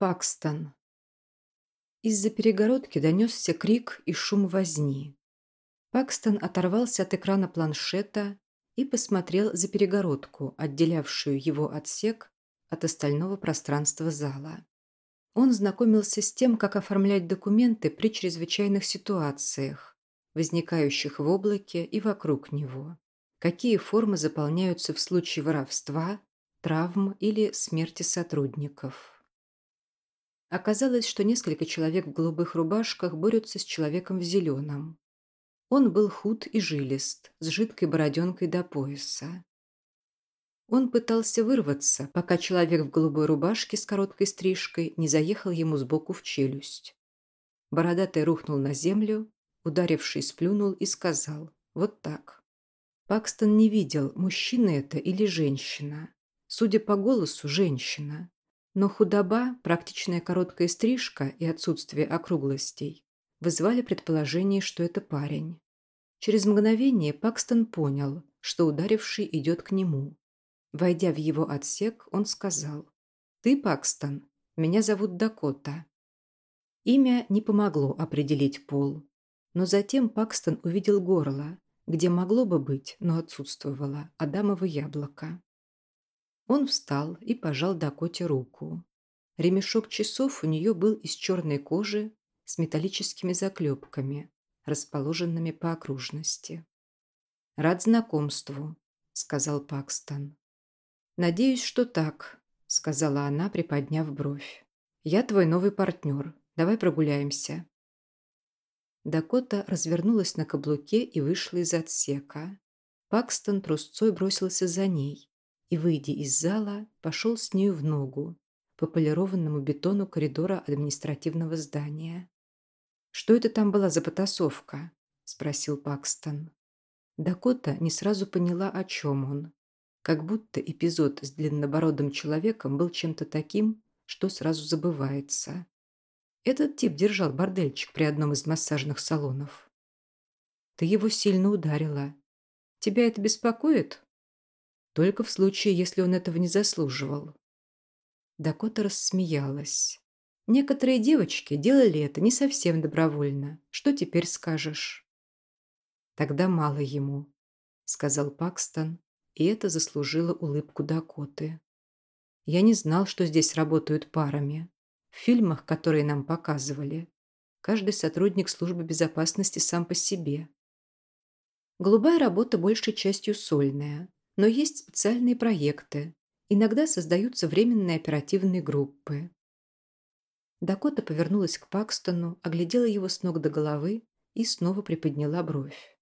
Пакстон. Из-за перегородки донесся крик и шум возни. Пакстон оторвался от экрана планшета и посмотрел за перегородку, отделявшую его отсек от остального пространства зала. Он знакомился с тем, как оформлять документы при чрезвычайных ситуациях, возникающих в облаке и вокруг него, какие формы заполняются в случае воровства, травм или смерти сотрудников. Оказалось, что несколько человек в голубых рубашках борются с человеком в зеленом. Он был худ и жилист, с жидкой бороденкой до пояса. Он пытался вырваться, пока человек в голубой рубашке с короткой стрижкой не заехал ему сбоку в челюсть. Бородатый рухнул на землю, ударивший сплюнул и сказал «Вот так». Пакстон не видел, мужчина это или женщина. Судя по голосу, женщина. Но худоба, практичная короткая стрижка и отсутствие округлостей вызвали предположение, что это парень. Через мгновение Пакстон понял, что ударивший идет к нему. Войдя в его отсек, он сказал «Ты, Пакстон, меня зовут Дакота». Имя не помогло определить пол, но затем Пакстон увидел горло, где могло бы быть, но отсутствовало, адамово яблоко. Он встал и пожал Дакоте руку. Ремешок часов у нее был из черной кожи с металлическими заклепками, расположенными по окружности. «Рад знакомству», — сказал Пакстон. «Надеюсь, что так», — сказала она, приподняв бровь. «Я твой новый партнер. Давай прогуляемся». Дакота развернулась на каблуке и вышла из отсека. Пакстон трусцой бросился за ней, и, выйдя из зала, пошел с нею в ногу по полированному бетону коридора административного здания. «Что это там была за потасовка?» – спросил Пакстон. Дакота не сразу поняла, о чем он. Как будто эпизод с длиннобородым человеком был чем-то таким, что сразу забывается. Этот тип держал бордельчик при одном из массажных салонов. «Ты его сильно ударила. Тебя это беспокоит?» Только в случае, если он этого не заслуживал. Дакота рассмеялась. Некоторые девочки делали это не совсем добровольно. Что теперь скажешь? Тогда мало ему, сказал Пакстон, и это заслужило улыбку Дакоты. Я не знал, что здесь работают парами. В фильмах, которые нам показывали, каждый сотрудник службы безопасности сам по себе. Голубая работа большей частью сольная, но есть специальные проекты. Иногда создаются временные оперативные группы. Дакота повернулась к Пакстону, оглядела его с ног до головы и снова приподняла бровь.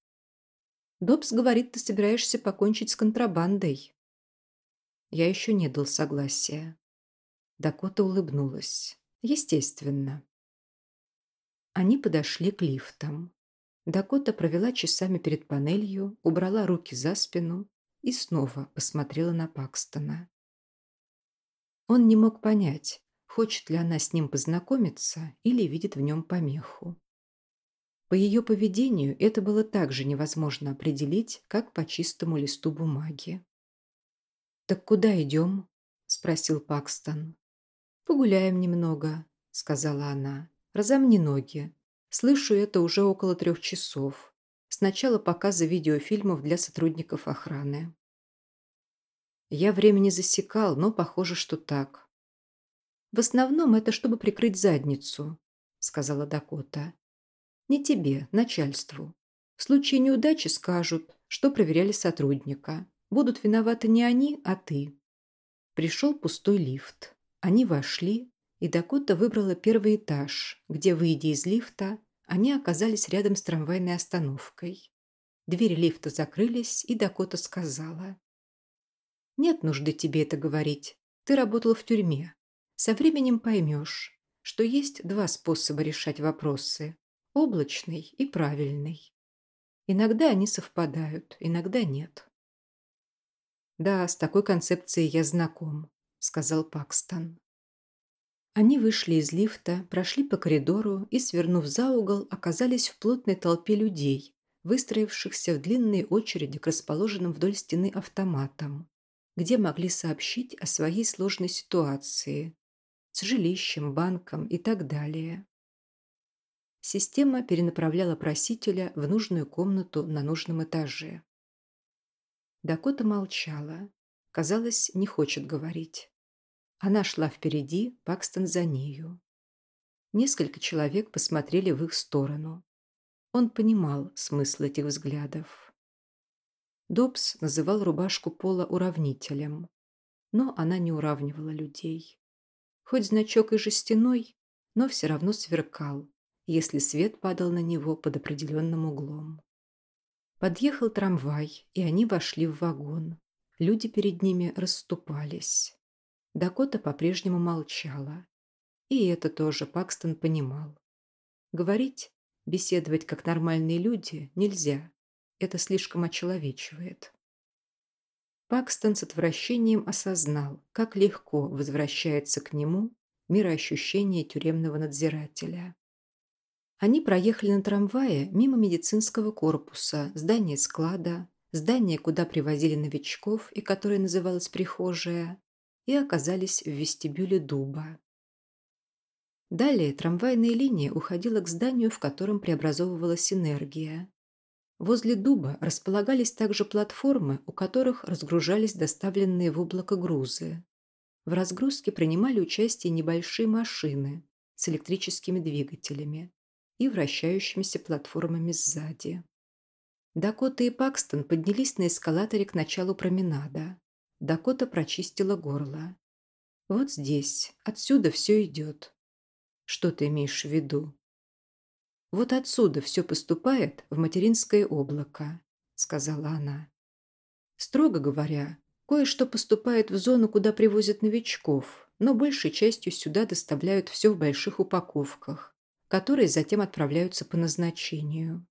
«Добс говорит, ты собираешься покончить с контрабандой». Я еще не дал согласия. Дакота улыбнулась. Естественно. Они подошли к лифтам. Дакота провела часами перед панелью, убрала руки за спину и снова посмотрела на Пакстона. Он не мог понять, хочет ли она с ним познакомиться или видит в нем помеху. По ее поведению это было так же невозможно определить, как по чистому листу бумаги. «Так куда идем?» – спросил Пакстон. «Погуляем немного», – сказала она. «Разомни ноги. Слышу это уже около трех часов. Сначала показы видеофильмов для сотрудников охраны. Я времени засекал, но похоже, что так. В основном это чтобы прикрыть задницу, сказала Дакота. Не тебе, начальству. В случае неудачи скажут, что проверяли сотрудника. Будут виноваты не они, а ты. Пришел пустой лифт. Они вошли, и Дакота выбрала первый этаж, где, выйдя из лифта, они оказались рядом с трамвайной остановкой. Двери лифта закрылись, и Дакота сказала. «Нет нужды тебе это говорить. Ты работала в тюрьме. Со временем поймешь, что есть два способа решать вопросы – облачный и правильный. Иногда они совпадают, иногда нет». «Да, с такой концепцией я знаком», – сказал Пакстон. Они вышли из лифта, прошли по коридору и, свернув за угол, оказались в плотной толпе людей, выстроившихся в длинные очереди к расположенным вдоль стены автоматам, где могли сообщить о своей сложной ситуации. с жилищем, банком и так далее. Система перенаправляла просителя в нужную комнату на нужном этаже. Дакота молчала. Казалось, не хочет говорить. Она шла впереди, Пакстон за нею. Несколько человек посмотрели в их сторону. Он понимал смысл этих взглядов. Добс называл рубашку Пола уравнителем, но она не уравнивала людей. Хоть значок и жестяной, но все равно сверкал, если свет падал на него под определенным углом. Подъехал трамвай, и они вошли в вагон. Люди перед ними расступались. Дакота по-прежнему молчала. И это тоже Пакстон понимал. Говорить, беседовать как нормальные люди нельзя. Это слишком очеловечивает. Пакстон с отвращением осознал, как легко возвращается к нему мироощущение тюремного надзирателя. Они проехали на трамвае мимо медицинского корпуса, здания склада, здания, куда привозили новичков и которое называлось прихожая, и оказались в вестибюле дуба. Далее трамвайная линия уходила к зданию, в котором преобразовывалась энергия. Возле дуба располагались также платформы, у которых разгружались доставленные в облако грузы. В разгрузке принимали участие небольшие машины с электрическими двигателями и вращающимися платформами сзади. Дакота и Пакстон поднялись на эскалаторе к началу променада. Дакота прочистила горло. «Вот здесь, отсюда все идет». «Что ты имеешь в виду?» «Вот отсюда все поступает в материнское облако», — сказала она. «Строго говоря, кое-что поступает в зону, куда привозят новичков, но большей частью сюда доставляют все в больших упаковках, которые затем отправляются по назначению.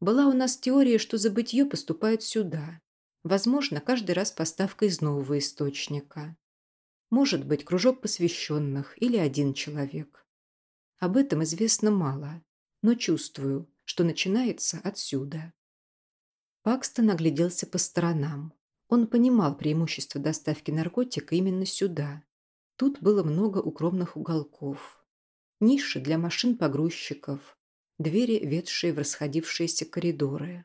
Была у нас теория, что забытье поступает сюда, Возможно, каждый раз поставка из нового источника. Может быть, кружок посвященных или один человек. Об этом известно мало, но чувствую, что начинается отсюда. Пакстон огляделся по сторонам. Он понимал преимущество доставки наркотика именно сюда. Тут было много укромных уголков. Ниши для машин-погрузчиков, двери, ведшие в расходившиеся коридоры.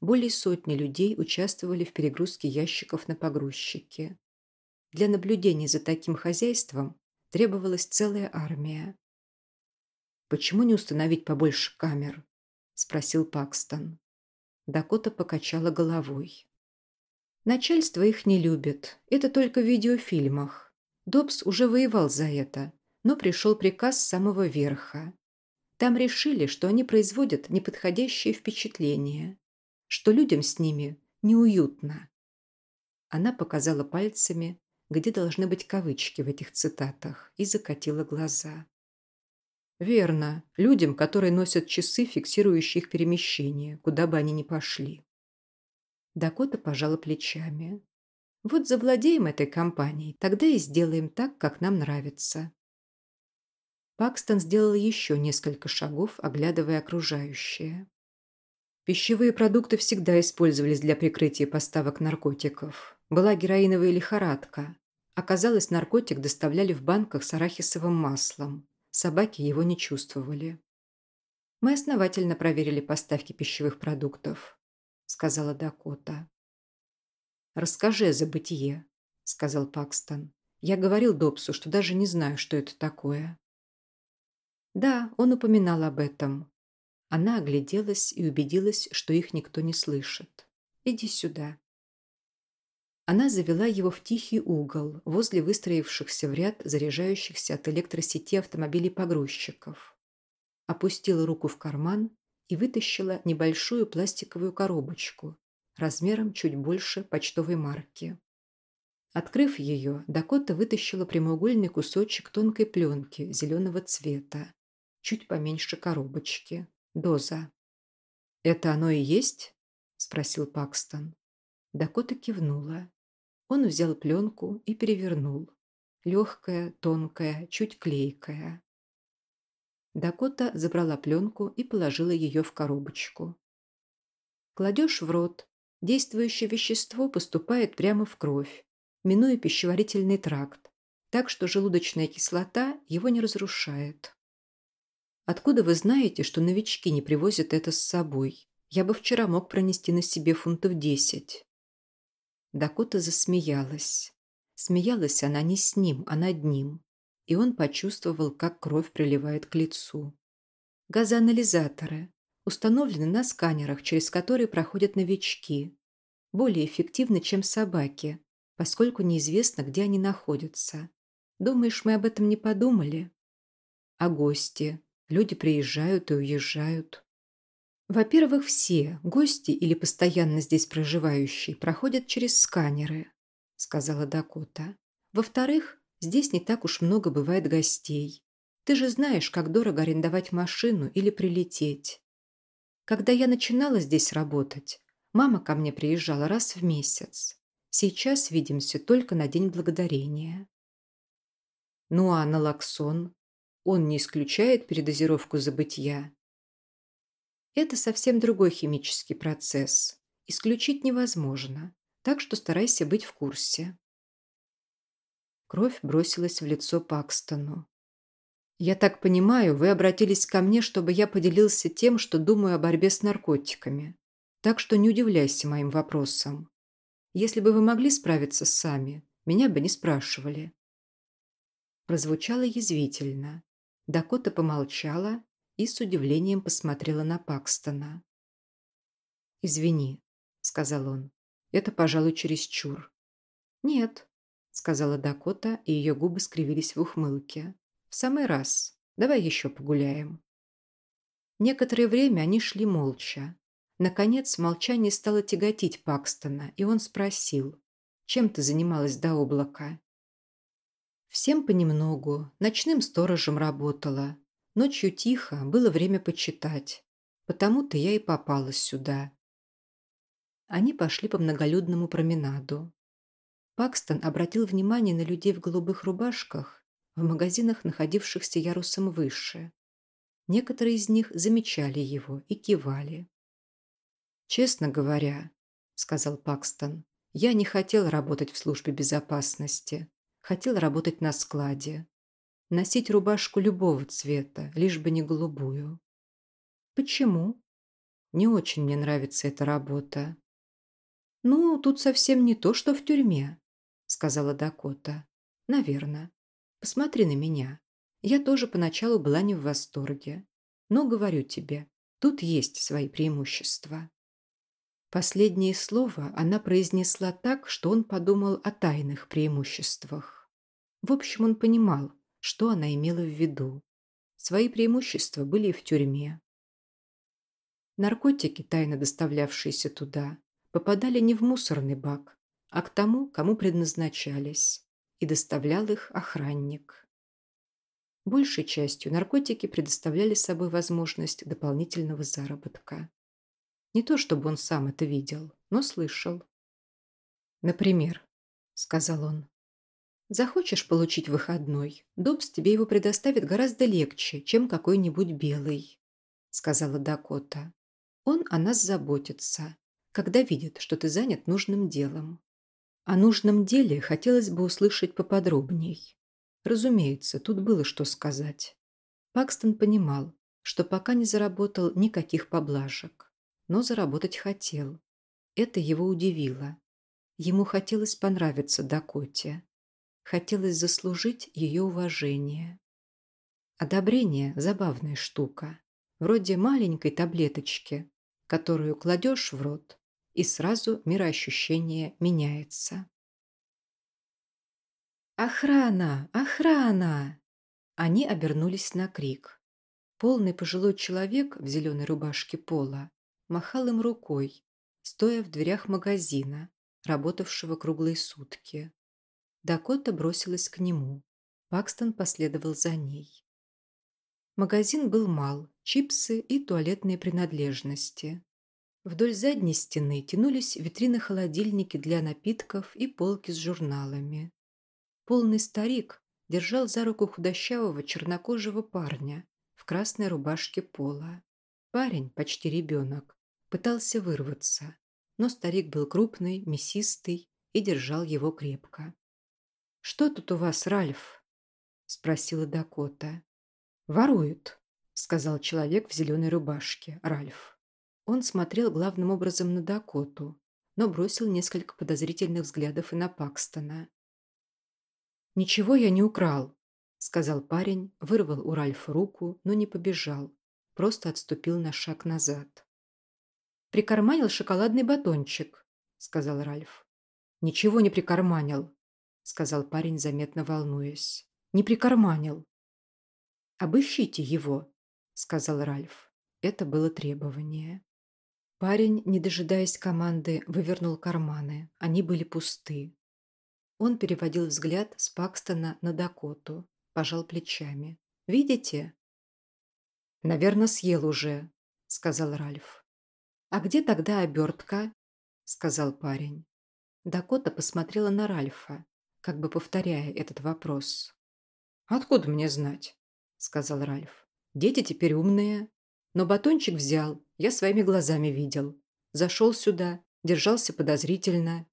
Более сотни людей участвовали в перегрузке ящиков на погрузчике. Для наблюдения за таким хозяйством требовалась целая армия. «Почему не установить побольше камер?» – спросил Пакстон. Дакота покачала головой. «Начальство их не любит. Это только в видеофильмах. Добс уже воевал за это, но пришел приказ с самого верха. Там решили, что они производят неподходящее впечатление что людям с ними неуютно. Она показала пальцами, где должны быть кавычки в этих цитатах, и закатила глаза. Верно, людям, которые носят часы, фиксирующие их перемещение, куда бы они ни пошли. Дакота пожала плечами. Вот завладеем этой компанией, тогда и сделаем так, как нам нравится. Пакстон сделал еще несколько шагов, оглядывая окружающее. Пищевые продукты всегда использовались для прикрытия поставок наркотиков. Была героиновая лихорадка. Оказалось, наркотик доставляли в банках с арахисовым маслом. Собаки его не чувствовали. «Мы основательно проверили поставки пищевых продуктов», – сказала Дакота. «Расскажи о забытие», – сказал Пакстон. «Я говорил Добсу, что даже не знаю, что это такое». Да, он упоминал об этом. Она огляделась и убедилась, что их никто не слышит. «Иди сюда». Она завела его в тихий угол, возле выстроившихся в ряд заряжающихся от электросети автомобилей-погрузчиков. Опустила руку в карман и вытащила небольшую пластиковую коробочку размером чуть больше почтовой марки. Открыв ее, Дакота вытащила прямоугольный кусочек тонкой пленки зеленого цвета, чуть поменьше коробочки. Доза. «Это оно и есть?» – спросил Пакстон. Дакота кивнула. Он взял пленку и перевернул. Легкая, тонкая, чуть клейкая. Дакота забрала пленку и положила ее в коробочку. Кладешь в рот. Действующее вещество поступает прямо в кровь, минуя пищеварительный тракт. так что желудочная кислота его не разрушает. Откуда вы знаете, что новички не привозят это с собой? Я бы вчера мог пронести на себе фунтов десять. Дакота засмеялась. Смеялась она не с ним, а над ним. И он почувствовал, как кровь приливает к лицу. Газоанализаторы установлены на сканерах, через которые проходят новички. Более эффективны, чем собаки, поскольку неизвестно, где они находятся. Думаешь, мы об этом не подумали? А гости? Люди приезжают и уезжают. Во-первых, все, гости или постоянно здесь проживающие, проходят через сканеры, сказала Дакота. Во-вторых, здесь не так уж много бывает гостей. Ты же знаешь, как дорого арендовать машину или прилететь. Когда я начинала здесь работать, мама ко мне приезжала раз в месяц. Сейчас видимся только на День Благодарения. Ну а налоксон? Он не исключает передозировку забытья? Это совсем другой химический процесс. Исключить невозможно, так что старайся быть в курсе. Кровь бросилась в лицо Пакстону. «Я так понимаю, вы обратились ко мне, чтобы я поделился тем, что думаю о борьбе с наркотиками. Так что не удивляйся моим вопросам. Если бы вы могли справиться сами, меня бы не спрашивали». Прозвучало язвительно. Дакота помолчала и с удивлением посмотрела на Пакстона. «Извини», — сказал он, — «это, пожалуй, чересчур». «Нет», — сказала Дакота, и ее губы скривились в ухмылке. «В самый раз. Давай еще погуляем». Некоторое время они шли молча. Наконец, молчание стало тяготить Пакстона, и он спросил, «Чем ты занималась до облака?» «Всем понемногу. Ночным сторожем работала. Ночью тихо, было время почитать. Потому-то я и попала сюда». Они пошли по многолюдному променаду. Пакстон обратил внимание на людей в голубых рубашках в магазинах, находившихся ярусом выше. Некоторые из них замечали его и кивали. «Честно говоря», — сказал Пакстон, — «я не хотел работать в службе безопасности. Хотел работать на складе. Носить рубашку любого цвета, лишь бы не голубую». «Почему?» «Не очень мне нравится эта работа». «Ну, тут совсем не то, что в тюрьме», — сказала Дакота. «Наверное. Посмотри на меня. Я тоже поначалу была не в восторге. Но, говорю тебе, тут есть свои преимущества». Последнее слово она произнесла так, что он подумал о тайных преимуществах. В общем, он понимал, что она имела в виду. Свои преимущества были в тюрьме. Наркотики, тайно доставлявшиеся туда, попадали не в мусорный бак, а к тому, кому предназначались, и доставлял их охранник. Большей частью наркотики предоставляли собой возможность дополнительного заработка. Не то чтобы он сам это видел, но слышал. «Например», — сказал он, — «захочешь получить выходной, Добс тебе его предоставит гораздо легче, чем какой-нибудь белый», — сказала Дакота. «Он о нас заботится, когда видит, что ты занят нужным делом». О нужном деле хотелось бы услышать поподробней. Разумеется, тут было что сказать. Пакстон понимал, что пока не заработал никаких поблажек но заработать хотел. Это его удивило. Ему хотелось понравиться Дакоте. Хотелось заслужить ее уважение. Одобрение – забавная штука. Вроде маленькой таблеточки, которую кладешь в рот, и сразу мироощущение меняется. «Охрана! Охрана!» Они обернулись на крик. Полный пожилой человек в зеленой рубашке пола махал им рукой, стоя в дверях магазина, работавшего круглые сутки. Дакота бросилась к нему. Пакстон последовал за ней. Магазин был мал, чипсы и туалетные принадлежности. Вдоль задней стены тянулись витрины-холодильники для напитков и полки с журналами. Полный старик держал за руку худощавого чернокожего парня в красной рубашке пола. Парень, почти ребенок, пытался вырваться, но старик был крупный, мясистый и держал его крепко. «Что тут у вас, Ральф?» – спросила Дакота. «Воруют», – сказал человек в зеленой рубашке, Ральф. Он смотрел главным образом на Дакоту, но бросил несколько подозрительных взглядов и на Пакстона. «Ничего я не украл», – сказал парень, вырвал у Ральфа руку, но не побежал, просто отступил на шаг назад. «Прикарманил шоколадный батончик», – сказал Ральф. «Ничего не прикарманил», – сказал парень, заметно волнуясь. «Не прикарманил». «Обыщите его», – сказал Ральф. Это было требование. Парень, не дожидаясь команды, вывернул карманы. Они были пусты. Он переводил взгляд с Пакстона на Дакоту, пожал плечами. «Видите?» «Наверное, съел уже», – сказал Ральф. «А где тогда обертка?» – сказал парень. Дакота посмотрела на Ральфа, как бы повторяя этот вопрос. «Откуда мне знать?» – сказал Ральф. «Дети теперь умные. Но батончик взял, я своими глазами видел. Зашел сюда, держался подозрительно».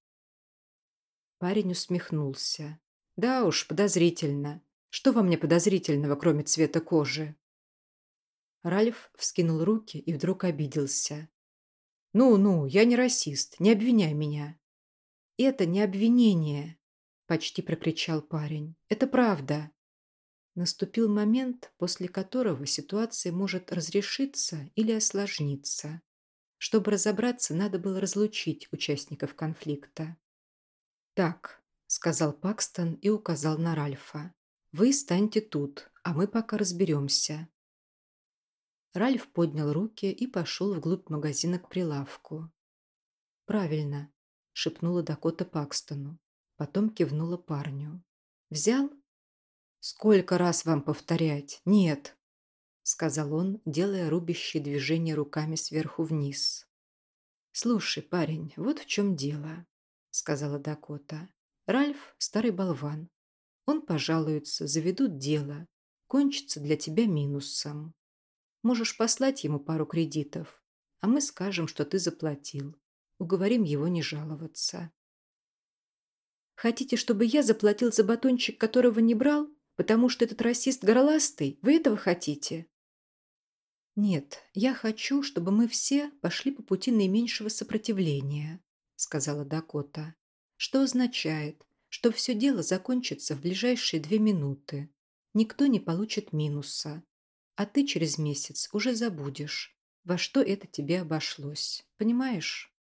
Парень усмехнулся. «Да уж, подозрительно. Что во мне подозрительного, кроме цвета кожи?» Ральф вскинул руки и вдруг обиделся. «Ну-ну, я не расист, не обвиняй меня». «Это не обвинение», – почти прокричал парень. «Это правда». Наступил момент, после которого ситуация может разрешиться или осложниться. Чтобы разобраться, надо было разлучить участников конфликта. «Так», – сказал Пакстон и указал на Ральфа. «Вы станьте тут, а мы пока разберемся». Ральф поднял руки и пошел вглубь магазина к прилавку. «Правильно», – шепнула Дакота Пакстону. Потом кивнула парню. «Взял?» «Сколько раз вам повторять? Нет!» – сказал он, делая рубящие движения руками сверху вниз. «Слушай, парень, вот в чем дело», – сказала Дакота. «Ральф – старый болван. Он пожалуется, заведут дело. Кончится для тебя минусом. Можешь послать ему пару кредитов, а мы скажем, что ты заплатил. Уговорим его не жаловаться. Хотите, чтобы я заплатил за батончик, которого не брал, потому что этот расист горластый? Вы этого хотите? Нет, я хочу, чтобы мы все пошли по пути наименьшего сопротивления, сказала Дакота. Что означает, что все дело закончится в ближайшие две минуты. Никто не получит минуса а ты через месяц уже забудешь, во что это тебе обошлось. Понимаешь?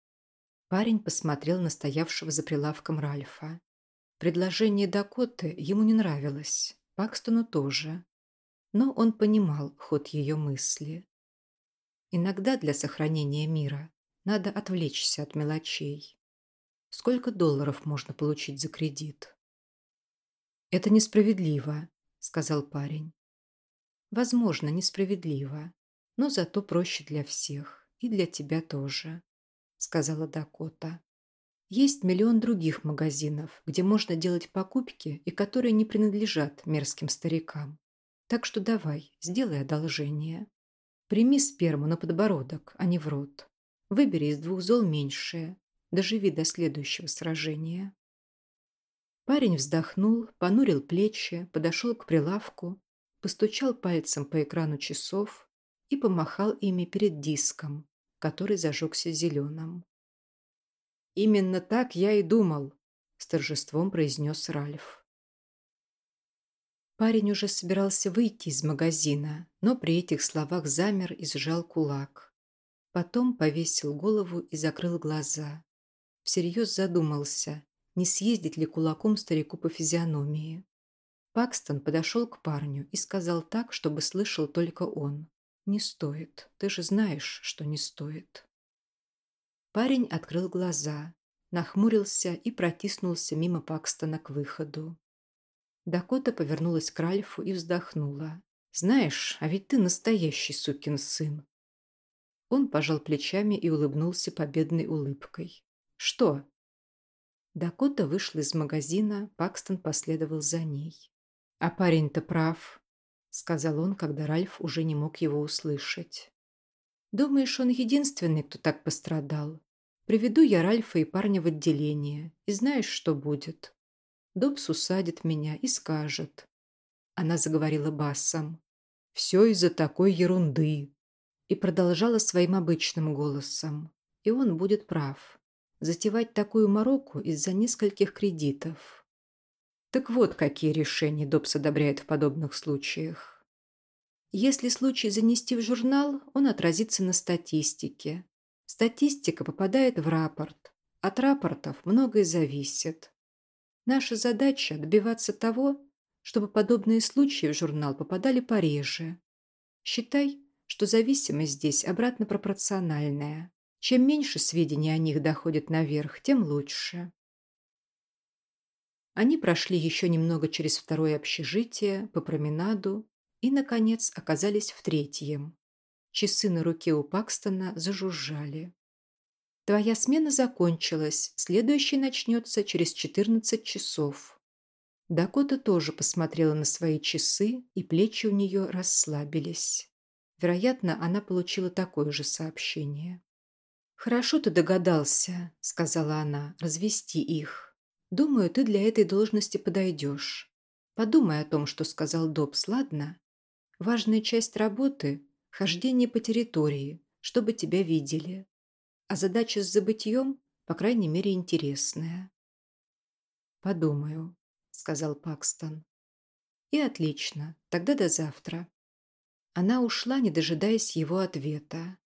Парень посмотрел на стоявшего за прилавком Ральфа. Предложение Дакоты ему не нравилось, Пакстону тоже. Но он понимал ход ее мысли. Иногда для сохранения мира надо отвлечься от мелочей. Сколько долларов можно получить за кредит? «Это несправедливо», — сказал парень. Возможно, несправедливо, но зато проще для всех. И для тебя тоже», — сказала Дакота. «Есть миллион других магазинов, где можно делать покупки и которые не принадлежат мерзким старикам. Так что давай, сделай одолжение. Прими сперму на подбородок, а не в рот. Выбери из двух зол меньшее. Доживи до следующего сражения». Парень вздохнул, понурил плечи, подошел к прилавку постучал пальцем по экрану часов и помахал ими перед диском, который зажегся зеленым. «Именно так я и думал», – с торжеством произнес Ральф. Парень уже собирался выйти из магазина, но при этих словах замер и сжал кулак. Потом повесил голову и закрыл глаза. Всерьез задумался, не съездить ли кулаком старику по физиономии. Пакстон подошел к парню и сказал так, чтобы слышал только он. «Не стоит. Ты же знаешь, что не стоит». Парень открыл глаза, нахмурился и протиснулся мимо Пакстона к выходу. Дакота повернулась к Ральфу и вздохнула. «Знаешь, а ведь ты настоящий сукин сын». Он пожал плечами и улыбнулся победной улыбкой. «Что?» Дакота вышла из магазина, Пакстон последовал за ней. «А парень-то прав», — сказал он, когда Ральф уже не мог его услышать. «Думаешь, он единственный, кто так пострадал? Приведу я Ральфа и парня в отделение, и знаешь, что будет? Добс усадит меня и скажет. Она заговорила басом. «Все из-за такой ерунды». И продолжала своим обычным голосом. И он будет прав. Затевать такую мороку из-за нескольких кредитов. Так вот, какие решения Добс одобряет в подобных случаях. Если случай занести в журнал, он отразится на статистике. Статистика попадает в рапорт. От рапортов многое зависит. Наша задача – добиваться того, чтобы подобные случаи в журнал попадали пореже. Считай, что зависимость здесь обратно пропорциональная. Чем меньше сведений о них доходит наверх, тем лучше. Они прошли еще немного через второе общежитие, по променаду и, наконец, оказались в третьем. Часы на руке у Пакстона зажужжали. Твоя смена закончилась, следующая начнется через 14 часов. Дакота тоже посмотрела на свои часы, и плечи у нее расслабились. Вероятно, она получила такое же сообщение. «Хорошо ты догадался», — сказала она, — «развести их. Думаю, ты для этой должности подойдешь. Подумай о том, что сказал Добс, ладно? Важная часть работы — хождение по территории, чтобы тебя видели. А задача с забытьем, по крайней мере, интересная. «Подумаю», — сказал Пакстон. «И отлично. Тогда до завтра». Она ушла, не дожидаясь его ответа.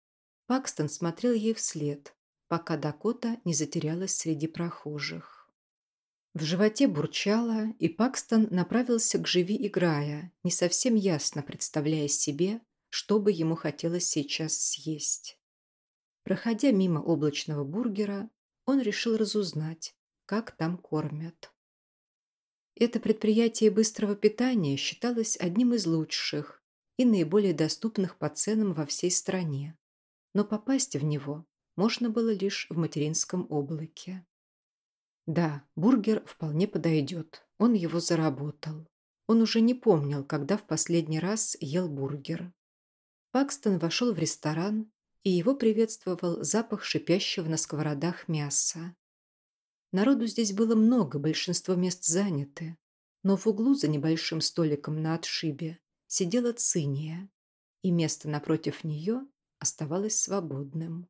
Пакстон смотрел ей вслед, пока Дакота не затерялась среди прохожих. В животе бурчало, и Пакстон направился к живи играя, не совсем ясно представляя себе, что бы ему хотелось сейчас съесть. Проходя мимо облачного бургера, он решил разузнать, как там кормят. Это предприятие быстрого питания считалось одним из лучших и наиболее доступных по ценам во всей стране, но попасть в него можно было лишь в материнском облаке. Да, бургер вполне подойдет, он его заработал. Он уже не помнил, когда в последний раз ел бургер. Пакстон вошел в ресторан и его приветствовал запах шипящего на сковородах мяса. Народу здесь было много, большинство мест заняты, но в углу за небольшим столиком на отшибе сидела циния, и место напротив нее оставалось свободным.